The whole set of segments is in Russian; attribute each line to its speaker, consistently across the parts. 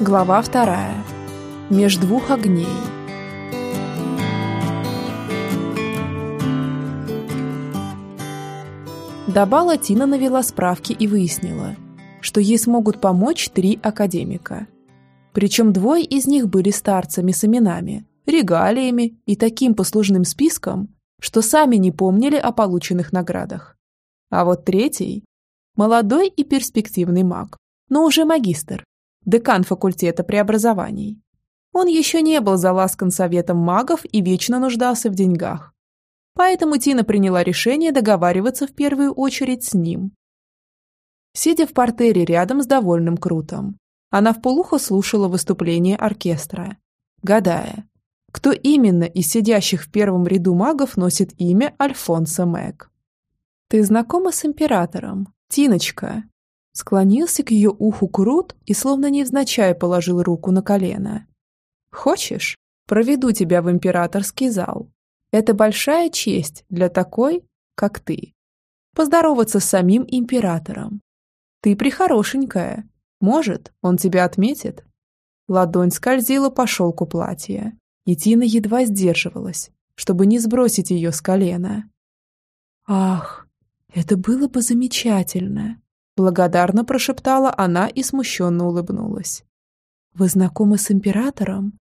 Speaker 1: Глава вторая. Меж двух огней. До бала Тина навела справки и выяснила, что ей смогут помочь три академика. Причем двое из них были старцами с именами, регалиями и таким послужным списком, что сами не помнили о полученных наградах. А вот третий – молодой и перспективный маг, но уже магистр, декан факультета преобразований. Он еще не был заласкан советом магов и вечно нуждался в деньгах. Поэтому Тина приняла решение договариваться в первую очередь с ним. Сидя в портере рядом с довольным Крутом, она вполухо слушала выступление оркестра, гадая, кто именно из сидящих в первом ряду магов носит имя Альфонсо Мэг. «Ты знакома с императором, Тиночка?» Склонился к ее уху Крут и словно невзначай положил руку на колено. «Хочешь, проведу тебя в императорский зал. Это большая честь для такой, как ты. Поздороваться с самим императором. Ты прихорошенькая. Может, он тебя отметит?» Ладонь скользила по шелку платья, и Тина едва сдерживалась, чтобы не сбросить ее с колена. «Ах, это было бы замечательно!» Благодарно прошептала она и смущенно улыбнулась. «Вы знакомы с императором?»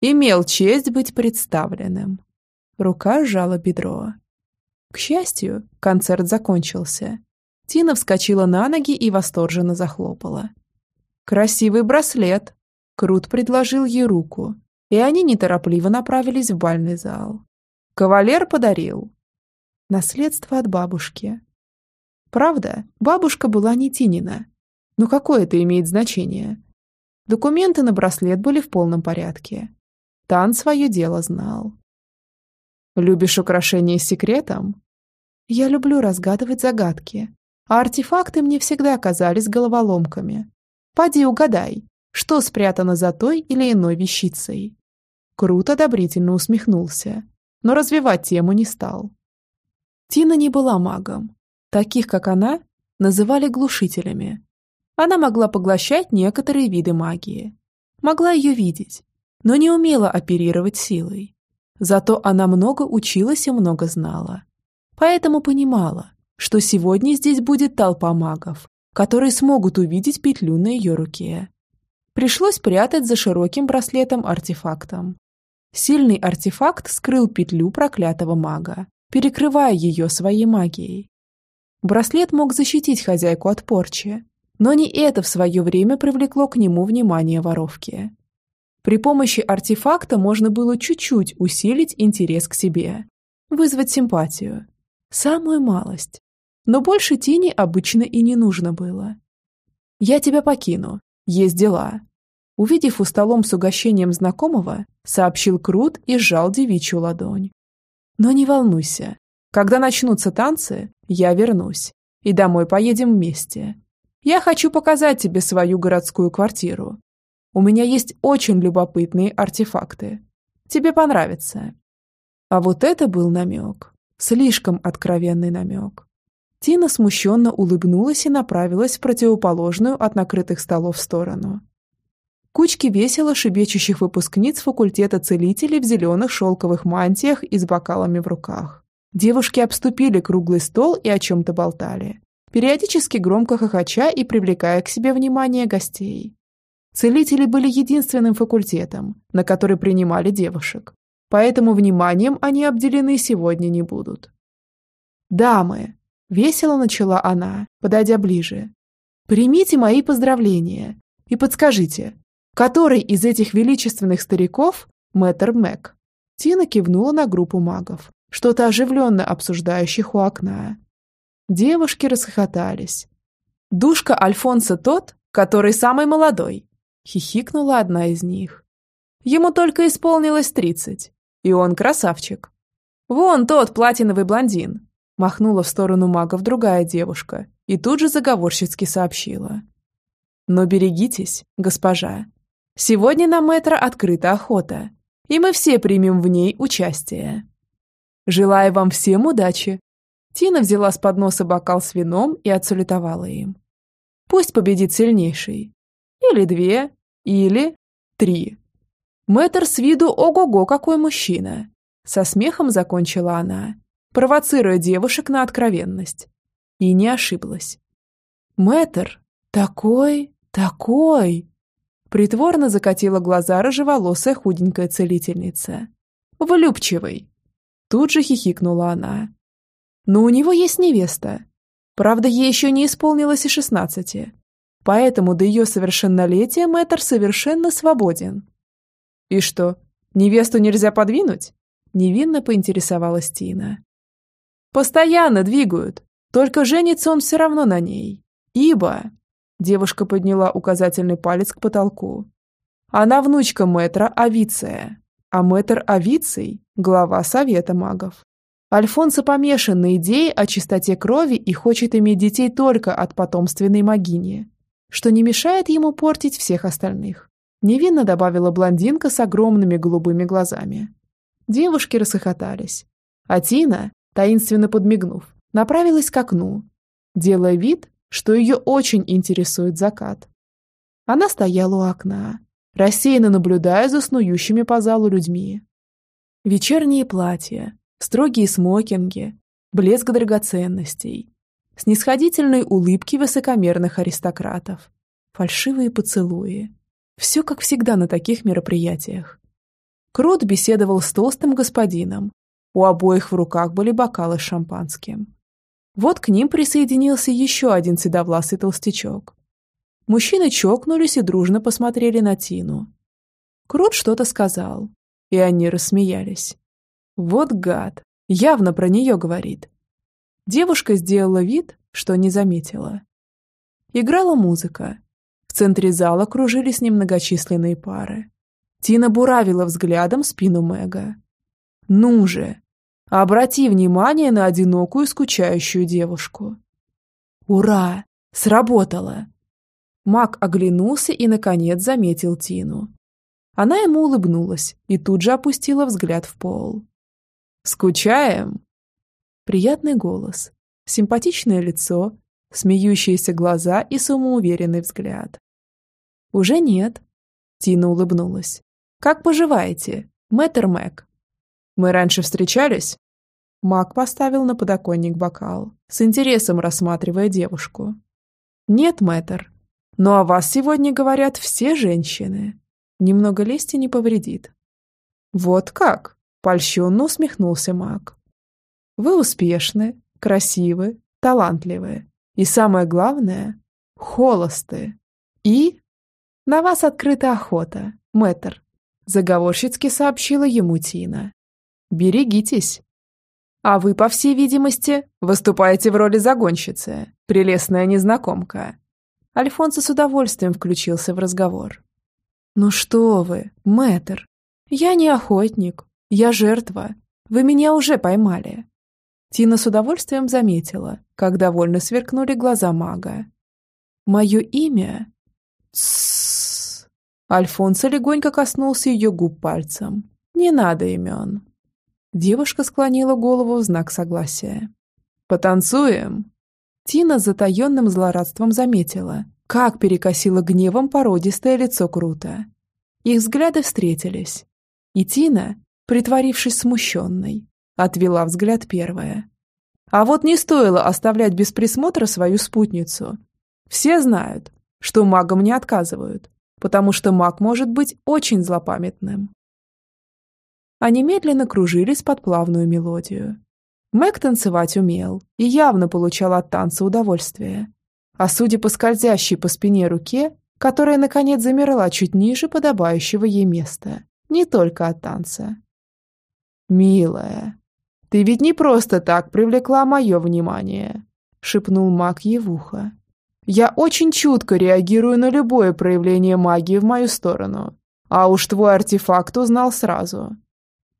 Speaker 1: «Имел честь быть представленным». Рука сжала бедро. К счастью, концерт закончился. Тина вскочила на ноги и восторженно захлопала. «Красивый браслет!» Крут предложил ей руку, и они неторопливо направились в бальный зал. «Кавалер подарил». «Наследство от бабушки», Правда, бабушка была не Тинина. Но какое это имеет значение? Документы на браслет были в полном порядке. Тан свое дело знал. «Любишь украшения с секретом?» «Я люблю разгадывать загадки, а артефакты мне всегда казались головоломками. Поди угадай, что спрятано за той или иной вещицей?» Круто одобрительно усмехнулся, но развивать тему не стал. Тина не была магом, Таких, как она, называли глушителями. Она могла поглощать некоторые виды магии. Могла ее видеть, но не умела оперировать силой. Зато она много училась и много знала. Поэтому понимала, что сегодня здесь будет толпа магов, которые смогут увидеть петлю на ее руке. Пришлось прятать за широким браслетом артефактом. Сильный артефакт скрыл петлю проклятого мага, перекрывая ее своей магией. Браслет мог защитить хозяйку от порчи, но не это в свое время привлекло к нему внимание воровки. При помощи артефакта можно было чуть-чуть усилить интерес к себе, вызвать симпатию. Самую малость. Но больше тени обычно и не нужно было. «Я тебя покину. Есть дела». Увидев у столом с угощением знакомого, сообщил Крут и сжал девичью ладонь. «Но не волнуйся. Когда начнутся танцы, я вернусь, и домой поедем вместе. Я хочу показать тебе свою городскую квартиру. У меня есть очень любопытные артефакты. Тебе понравится. А вот это был намек. Слишком откровенный намек. Тина смущенно улыбнулась и направилась в противоположную от накрытых столов сторону. Кучки весело шибечущих выпускниц факультета целителей в зеленых шелковых мантиях и с бокалами в руках. Девушки обступили круглый стол и о чем-то болтали, периодически громко хохоча и привлекая к себе внимание гостей. Целители были единственным факультетом, на который принимали девушек, поэтому вниманием они обделены сегодня не будут. «Дамы!» – весело начала она, подойдя ближе. «Примите мои поздравления и подскажите, который из этих величественных стариков – мэтр Мэг?» Тина кивнула на группу магов, что-то оживленно обсуждающих у окна. Девушки расхохотались. «Душка Альфонса тот, который самый молодой», — хихикнула одна из них. «Ему только исполнилось тридцать, и он красавчик. Вон тот платиновый блондин», — махнула в сторону магов другая девушка и тут же заговорщицки сообщила. «Но берегитесь, госпожа. Сегодня на мэтра открыта охота, и мы все примем в ней участие». Желаю вам всем удачи!» Тина взяла с подноса бокал с вином и отсалютовала им. «Пусть победит сильнейший. Или две, Или три. Мэтр с виду ого-го какой мужчина. Со смехом закончила она, провоцируя девушек на откровенность. И не ошиблась. Мэтр, такой, такой. Притворно закатила глаза рыжеволосая худенькая целительница. Влюбчивый. Тут же хихикнула она. Но у него есть невеста. Правда, ей еще не исполнилось и шестнадцати. Поэтому до ее совершеннолетия мэтр совершенно свободен. И что, невесту нельзя подвинуть? Невинно поинтересовалась Тина. Постоянно двигают, только женится он все равно на ней. Ибо... Девушка подняла указательный палец к потолку. Она внучка мэтра Авиция, а мэтр Авиций – глава Совета магов. Альфонсо помешан на идее о чистоте крови и хочет иметь детей только от потомственной магини, что не мешает ему портить всех остальных. Невинно добавила блондинка с огромными голубыми глазами. Девушки расхохотались. А Тина, таинственно подмигнув, направилась к окну, делая вид, что ее очень интересует закат. Она стояла у окна, рассеянно наблюдая за снующими по залу людьми. Вечерние платья, строгие смокинги, блеск драгоценностей, снисходительные улыбки высокомерных аристократов, фальшивые поцелуи. Все как всегда на таких мероприятиях. Крот беседовал с толстым господином. У обоих в руках были бокалы с шампанским. Вот к ним присоединился еще один седовласый толстячок. Мужчины чокнулись и дружно посмотрели на Тину. Крут что-то сказал, и они рассмеялись. Вот гад, явно про нее говорит. Девушка сделала вид, что не заметила. Играла музыка. В центре зала кружились немногочисленные пары. Тина буравила взглядом спину Мэга. «Ну же, Обрати внимание на одинокую скучающую девушку. Ура! Сработало! Мак оглянулся и, наконец, заметил Тину. Она ему улыбнулась и тут же опустила взгляд в пол. «Скучаем?» Приятный голос, симпатичное лицо, смеющиеся глаза и самоуверенный взгляд. «Уже нет», — Тина улыбнулась. «Как поживаете, мэтр Мэг?» Мы раньше встречались?» Мак поставил на подоконник бокал, с интересом рассматривая девушку. «Нет, мэтр. Но о вас сегодня говорят все женщины. Немного лести не повредит». «Вот как?» – польщенно усмехнулся Мак. «Вы успешны, красивы, талантливы. И самое главное – холосты. И на вас открыта охота, мэтр», – заговорщицки сообщила ему Тина. Берегитесь. А вы, по всей видимости, выступаете в роли загонщицы, прелестная незнакомка. Альфонсо с удовольствием включился в разговор. «Ну что вы, мэтр, я не охотник, я жертва. Вы меня уже поймали». Тина с удовольствием заметила, как довольно сверкнули глаза мага. «Мое имя?» «Тссс». Альфонсо легонько коснулся ее губ пальцем. «Не надо имен». Девушка склонила голову в знак согласия. «Потанцуем?» Тина с затаенным злорадством заметила, как перекосило гневом породистое лицо Крута. Их взгляды встретились. И Тина, притворившись смущенной, отвела взгляд первая. А вот не стоило оставлять без присмотра свою спутницу. Все знают, что магам не отказывают, потому что маг может быть очень злопамятным. Они медленно кружились под плавную мелодию. Мэг танцевать умел и явно получал от танца удовольствие. А судя по скользящей по спине руке, которая, наконец, замерла чуть ниже подобающего ей места, не только от танца. «Милая, ты ведь не просто так привлекла мое внимание», — шепнул маг ей в ухо. «Я очень чутко реагирую на любое проявление магии в мою сторону, а уж твой артефакт узнал сразу.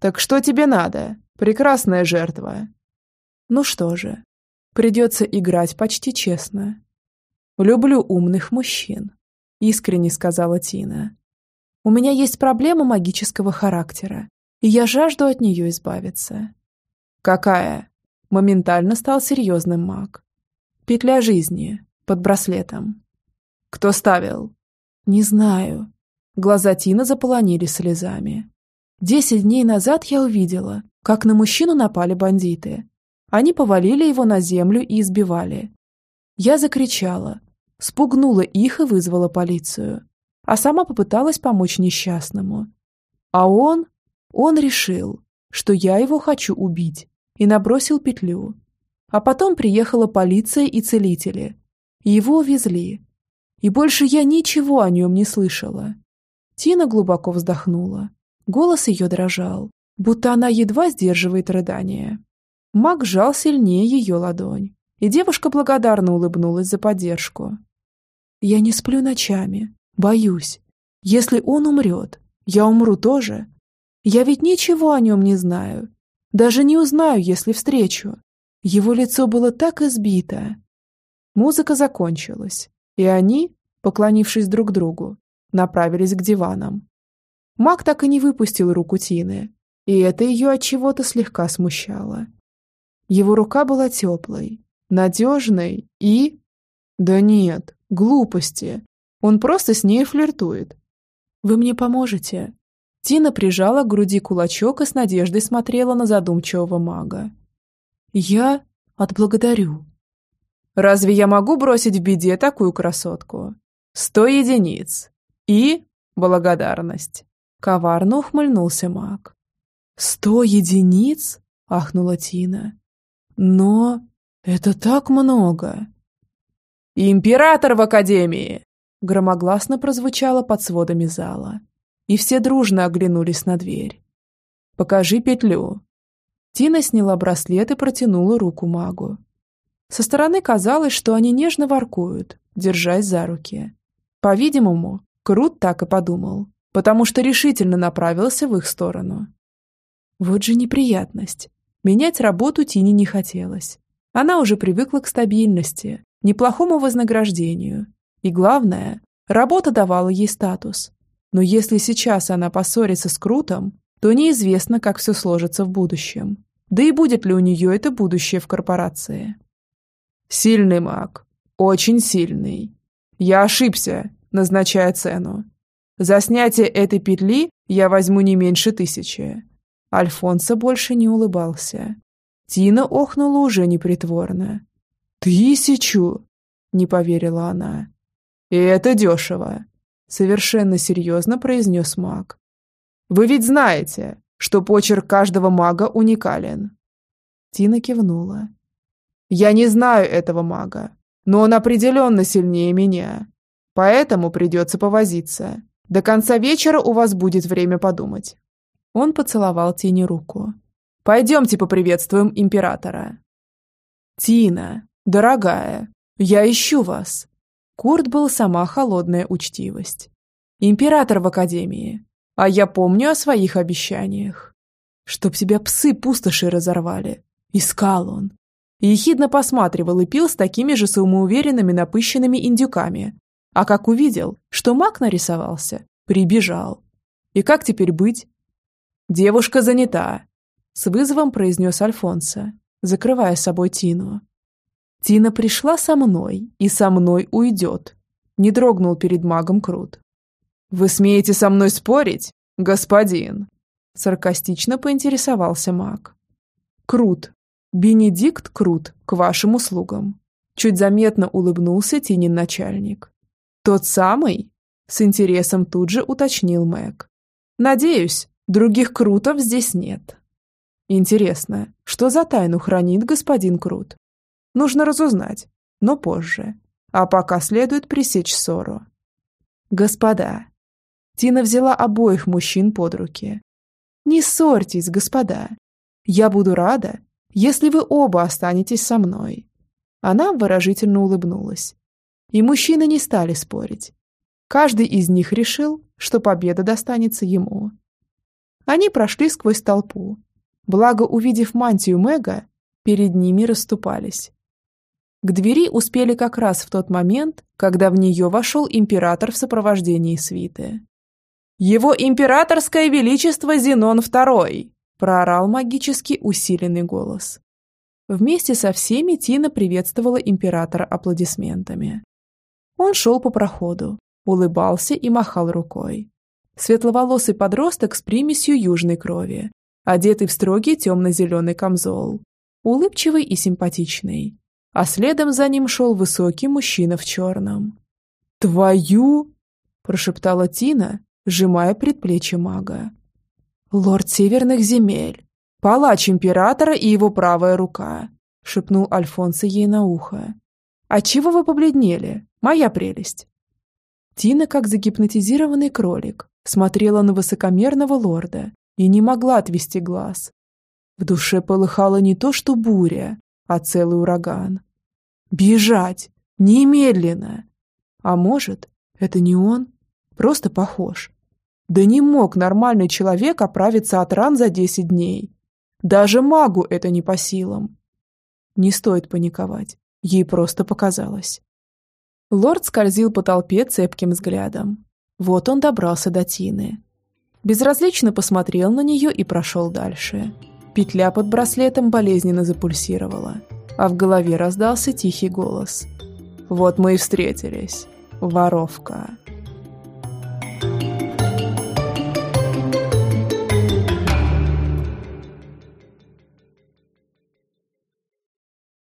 Speaker 1: Так что тебе надо, прекрасная жертва? Ну что же, придется играть почти честно. Люблю умных мужчин, искренне сказала Тина. У меня есть проблема магического характера, и я жажду от нее избавиться. Какая? Моментально стал серьезным маг. Петля жизни, под браслетом. Кто ставил? Не знаю. Глаза Тина заполонили слезами. Десять дней назад я увидела, как на мужчину напали бандиты. Они повалили его на землю и избивали. Я закричала, спугнула их и вызвала полицию, а сама попыталась помочь несчастному. А он, он решил, что я его хочу убить, и набросил петлю. А потом приехала полиция и целители. Его увезли. И больше я ничего о нем не слышала. Тина глубоко вздохнула. Голос ее дрожал, будто она едва сдерживает рыдание. Маг сжал сильнее ее ладонь, и девушка благодарно улыбнулась за поддержку. «Я не сплю ночами, боюсь. Если он умрет, я умру тоже. Я ведь ничего о нем не знаю. Даже не узнаю, если встречу. Его лицо было так избито. Музыка закончилась, и они, поклонившись друг другу, направились к диванам. Мак так и не выпустил руку Тины, и это ее от чего-то слегка смущало. Его рука была теплой, надежной и... Да нет, глупости. Он просто с ней флиртует. «Вы мне поможете?» Тина прижала к груди кулачок и с надеждой смотрела на задумчивого мага. «Я отблагодарю». «Разве я могу бросить в беде такую красотку? Сто единиц. И благодарность». Коварно ухмыльнулся маг. «Сто единиц?» – ахнула Тина. «Но это так много!» «Император в Академии!» – громогласно прозвучало под сводами зала. И все дружно оглянулись на дверь. «Покажи петлю». Тина сняла браслет и протянула руку магу. Со стороны казалось, что они нежно воркуют, держась за руки. По-видимому, Крут так и подумал потому что решительно направился в их сторону. Вот же неприятность. Менять работу Тине не хотелось. Она уже привыкла к стабильности, неплохому вознаграждению. И главное, работа давала ей статус. Но если сейчас она поссорится с Крутом, то неизвестно, как все сложится в будущем. Да и будет ли у нее это будущее в корпорации. Сильный маг. Очень сильный. Я ошибся, назначая цену. За снятие этой петли я возьму не меньше тысячи». Альфонсо больше не улыбался. Тина охнула уже непритворно. «Тысячу?» – не поверила она. «И это дешево», – совершенно серьезно произнес маг. «Вы ведь знаете, что почерк каждого мага уникален». Тина кивнула. «Я не знаю этого мага, но он определенно сильнее меня, поэтому придется повозиться. До конца вечера у вас будет время подумать». Он поцеловал Тине руку. «Пойдемте поприветствуем императора». «Тина, дорогая, я ищу вас». Курт был сама холодная учтивость. «Император в академии, а я помню о своих обещаниях. Чтоб тебя псы пустоши разорвали. Искал он. Ехидно посматривал и пил с такими же самоуверенными напыщенными индюками, а как увидел, что маг нарисовался, прибежал. И как теперь быть? Девушка занята, с вызовом произнес Альфонсо, закрывая собой Тину. Тина пришла со мной и со мной уйдет. Не дрогнул перед магом Крут. «Вы смеете со мной спорить, господин?» Саркастично поинтересовался маг. «Крут. Бенедикт Крут, к вашим услугам». Чуть заметно улыбнулся Тинин начальник. «Тот самый?» – с интересом тут же уточнил Мэг. «Надеюсь, других Крутов здесь нет». «Интересно, что за тайну хранит господин Крут?» «Нужно разузнать, но позже. А пока следует пресечь ссору». «Господа». Тина взяла обоих мужчин под руки. «Не ссорьтесь, господа. Я буду рада, если вы оба останетесь со мной». Она выражительно улыбнулась и мужчины не стали спорить. Каждый из них решил, что победа достанется ему. Они прошли сквозь толпу. Благо, увидев мантию Мэга, перед ними расступались. К двери успели как раз в тот момент, когда в нее вошел император в сопровождении свиты. «Его императорское величество Зенон II!» – проорал магически усиленный голос. Вместе со всеми Тина приветствовала императора аплодисментами. Он шел по проходу, улыбался и махал рукой. Светловолосый подросток с примесью южной крови, одетый в строгий темно-зеленый камзол, улыбчивый и симпатичный. А следом за ним шел высокий мужчина в черном. «Твою!» – прошептала Тина, сжимая предплечье мага. «Лорд Северных земель, палач императора и его правая рука», – шепнул Альфонсо ей на ухо. «А чего вы побледнели, моя прелесть?» Тина, как загипнотизированный кролик, смотрела на высокомерного лорда и не могла отвести глаз. В душе полыхала не то что буря, а целый ураган. «Бежать! Немедленно!» А может, это не он? Просто похож. Да не мог нормальный человек оправиться от ран за десять дней. Даже магу это не по силам. Не стоит паниковать. Ей просто показалось. Лорд скользил по толпе цепким взглядом. Вот он добрался до Тины. Безразлично посмотрел на нее и прошел дальше. Петля под браслетом болезненно запульсировала, а в голове раздался тихий голос. «Вот мы и встретились, воровка».